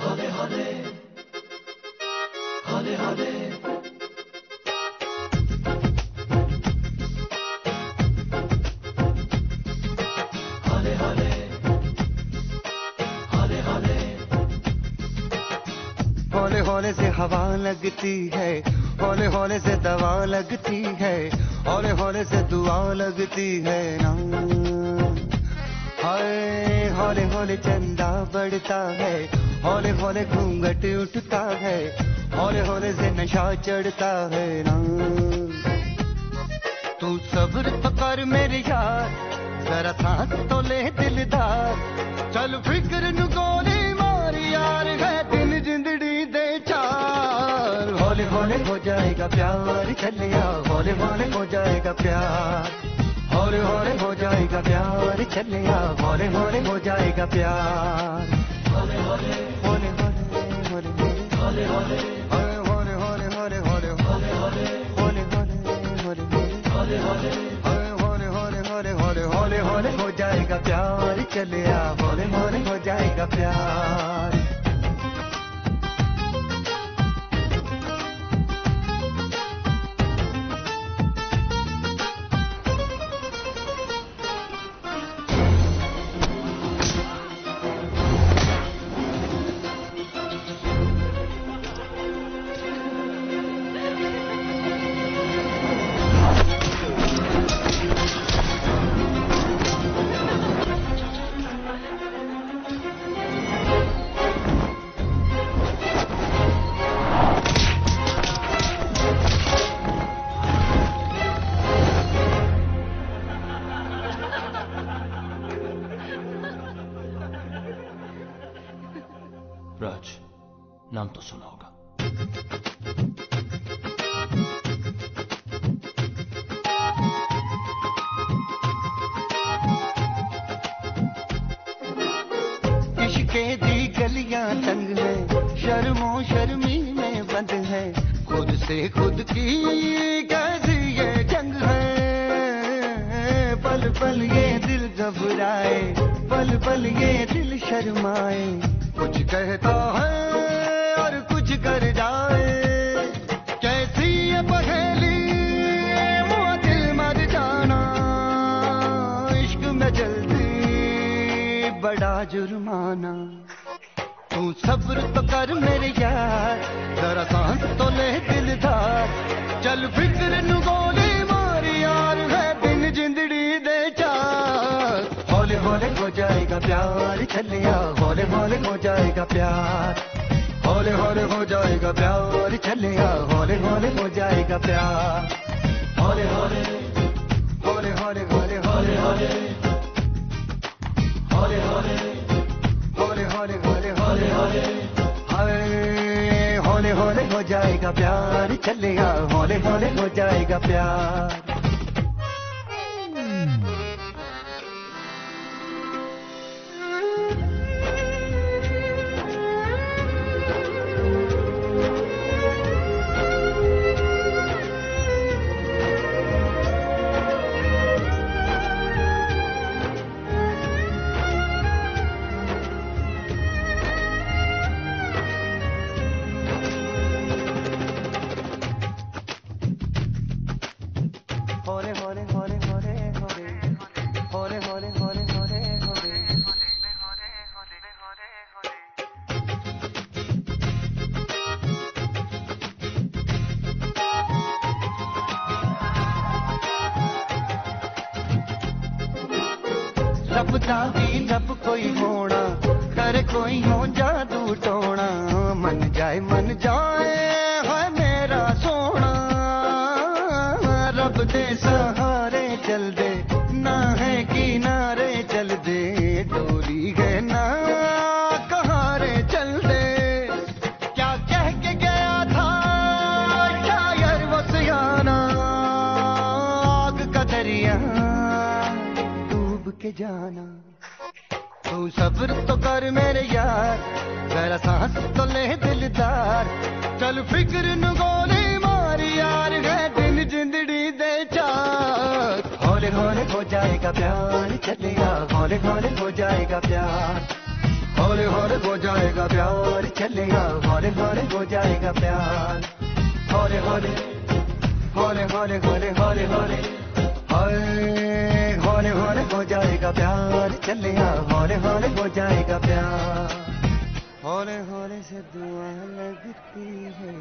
Hale होने से हवा लगती है। होने होने से दवा लगती है। हौले होने से दुआ लगती है ना। हाय, हौले होने चंदा बढ़ता है। हौले हौले घूंघट उठता है, हौले हौले से नशा चढ़ता है ना। तू सब्र तो कर मेरे यार जरा सांस तो ले दिलदार। चल फ़िक्र नु गोली मार, यार है दिन जिंदड़ी दे चार। हौले हौले हो जाएगा प्यार, चलिया। हौले हौले हो जाएगा प्यार। हौले हौले हो जाएगा प्यार, चलिया। हौले हौले हो जाएगा प्यार। हो जाएगा प्यार चलिया आ होले हो जाएगा प्यार। राज नाम तो सुना होगा इश्के दी गलियाँ तंग है, शर्मो शर्मी में बंद है। खुद से खुद की कैसी ये जंग है। पल पल ये दिल घबराए, पल पल ये दिल शर्माए। कुछ कहता है और कुछ कर जाए। कैसी ये पहेली मुआ दिल मर जाना। इश्क में जल्दी बड़ा जुर्माना। तू सब्र तो कर मेरे यार, जरा सांस तो ले दिलदार। चल फ़िक्र जाएगा प्यार। चलिया हौले हौले हो जाएगा प्यार। हौले हौले हो जाएगा प्यार। चलिया हौले हौले हो जाएगा प्यार। हौले हौले हौले हौले हौले हौले हौले। हौले हौले हौले हौले हौले हौले हौले। हाय, हौले हौले हो जाएगा प्यार। चलेगा हौले हौले हो जाएगा प्यार। रब दा भी रब कोई होना कर कोई हो जादू टोना मन जाए मन जाए है मेरा सोना रब दे सहारे चल दे ना है किनारे चल दे डोरी है ना कहारे के जाना। तू सब्र तो कर मेरे यार, जरा सांस तो ले दिलदार। चल फ़िक्र नु गोली मार यार, है दिन जिंदड़ी दे चार। हौले हौले हो जाएगा प्यार चलेगा हौले हौले हो जाएगा प्यार। हौले हौले हो जाएगा प्यार चलेगा हौले हौले हो जाएगा प्यार। हौले हौले हौले हौले हौले हौले हौले। हाय। हौले हौले हो जाएगा प्यार। चलिया हौले हौले हो जाएगा प्यार। हौले हौले से दुआ लगती है